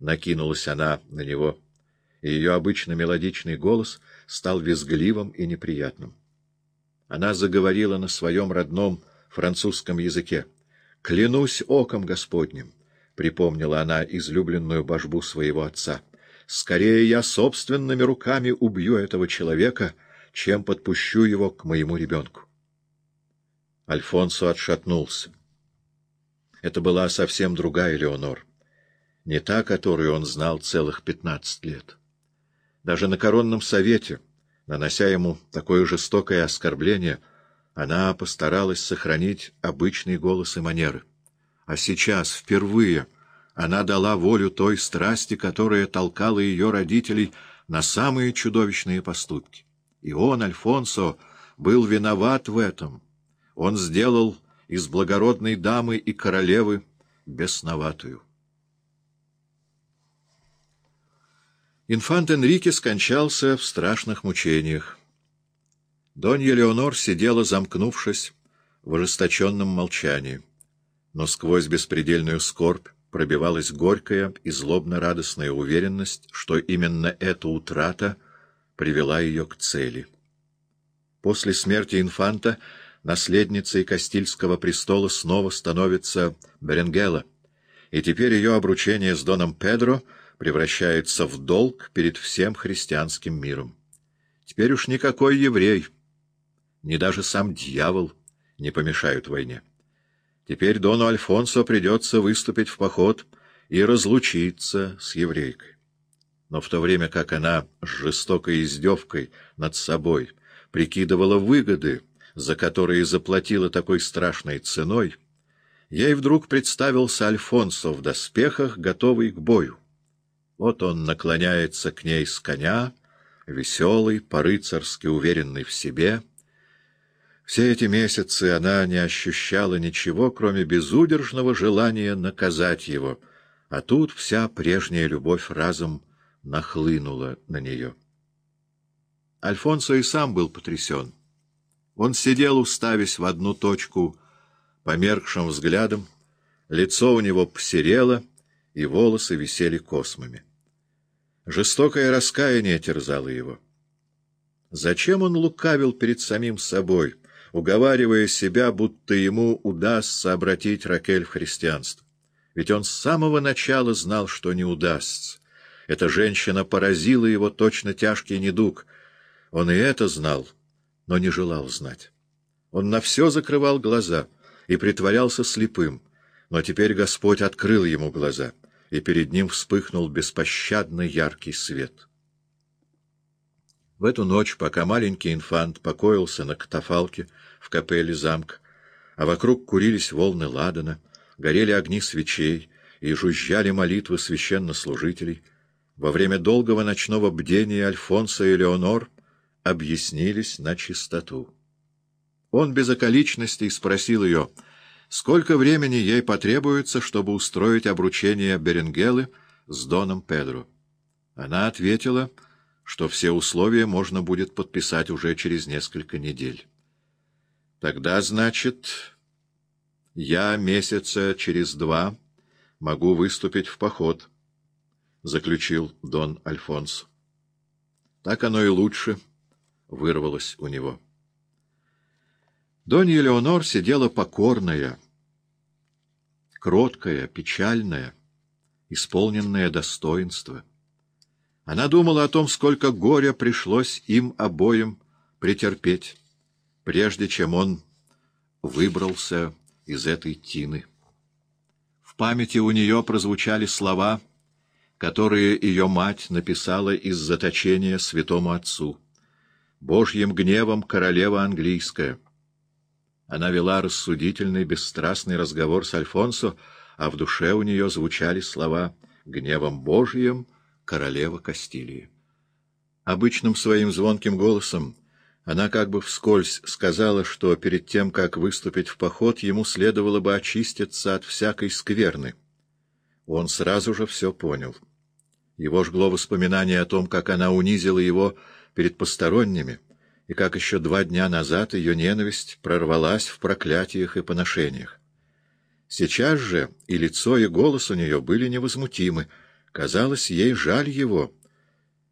накинулась она на него, и ее обычно мелодичный голос стал визгливым и неприятным. Она заговорила на своем родном французском языке. «Клянусь оком Господним!» — припомнила она излюбленную божбу своего отца. «Скорее я собственными руками убью этого человека, чем подпущу его к моему ребенку». Альфонсо отшатнулся. Это была совсем другая Леонор, не та, которую он знал целых пятнадцать лет. Даже на коронном совете, нанося ему такое жестокое оскорбление, она постаралась сохранить обычный голос и манеры. А сейчас, впервые, она дала волю той страсти, которая толкала ее родителей на самые чудовищные поступки. И он, Альфонсо, был виноват в этом. Он сделал из благородной дамы и королевы бесноватую. Инфант Энрике скончался в страшных мучениях. Донья Леонор сидела, замкнувшись, в ожесточенном молчании. Но сквозь беспредельную скорбь пробивалась горькая и злобно-радостная уверенность, что именно эта утрата привела ее к цели. После смерти инфанта наследницей Кастильского престола снова становится Беренгела, и теперь ее обручение с Доном Педро превращается в долг перед всем христианским миром. Теперь уж никакой еврей, ни даже сам дьявол не помешают войне. Теперь Дону Альфонсо придется выступить в поход и разлучиться с еврейкой. Но в то время как она с жестокой издевкой над собой прикидывала выгоды, за которые заплатила такой страшной ценой, ей вдруг представился Альфонсо в доспехах, готовый к бою. Вот он наклоняется к ней с коня, веселый, по-рыцарски уверенный в себе. Все эти месяцы она не ощущала ничего, кроме безудержного желания наказать его, а тут вся прежняя любовь разом нахлынула на нее. Альфонсо и сам был потрясен. Он сидел, уставясь в одну точку, померкшим взглядом, лицо у него посерело, и волосы висели космами. Жестокое раскаяние терзало его. Зачем он лукавил перед самим собой, уговаривая себя, будто ему удастся обратить Ракель в христианство? Ведь он с самого начала знал, что не удастся. Эта женщина поразила его точно тяжкий недуг. Он и это знал — но не желал знать. Он на все закрывал глаза и притворялся слепым, но теперь Господь открыл ему глаза, и перед ним вспыхнул беспощадно яркий свет. В эту ночь, пока маленький инфант покоился на катафалке в капелле замка, а вокруг курились волны ладана, горели огни свечей и жужжали молитвы священнослужителей, во время долгого ночного бдения Альфонса и Леонор объяснились на чистоту. Он без околичностей спросил ее, сколько времени ей потребуется, чтобы устроить обручение Беренгелы с Доном Педро. Она ответила, что все условия можно будет подписать уже через несколько недель. Тогда, значит, я месяца через два могу выступить в поход, — заключил Дон Альфонс. Так оно и лучше, — вырвалось у него. Донья Леонор сидела покорная, кроткая, печальная, исполненная достоинства. Она думала о том, сколько горя пришлось им обоим претерпеть, прежде чем он выбрался из этой тины. В памяти у нее прозвучали слова, которые ее мать написала из заточения святому отцу. Божьим гневом королева английская. Она вела рассудительный, бесстрастный разговор с Альфонсо, а в душе у нее звучали слова «гневом Божьим королева Кастилии». Обычным своим звонким голосом она как бы вскользь сказала, что перед тем, как выступить в поход, ему следовало бы очиститься от всякой скверны. Он сразу же все понял. Его жгло воспоминание о том, как она унизила его перед посторонними, и как еще два дня назад ее ненависть прорвалась в проклятиях и поношениях. Сейчас же и лицо, и голос у нее были невозмутимы, Казалось, ей жаль его.